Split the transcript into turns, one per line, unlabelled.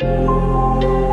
you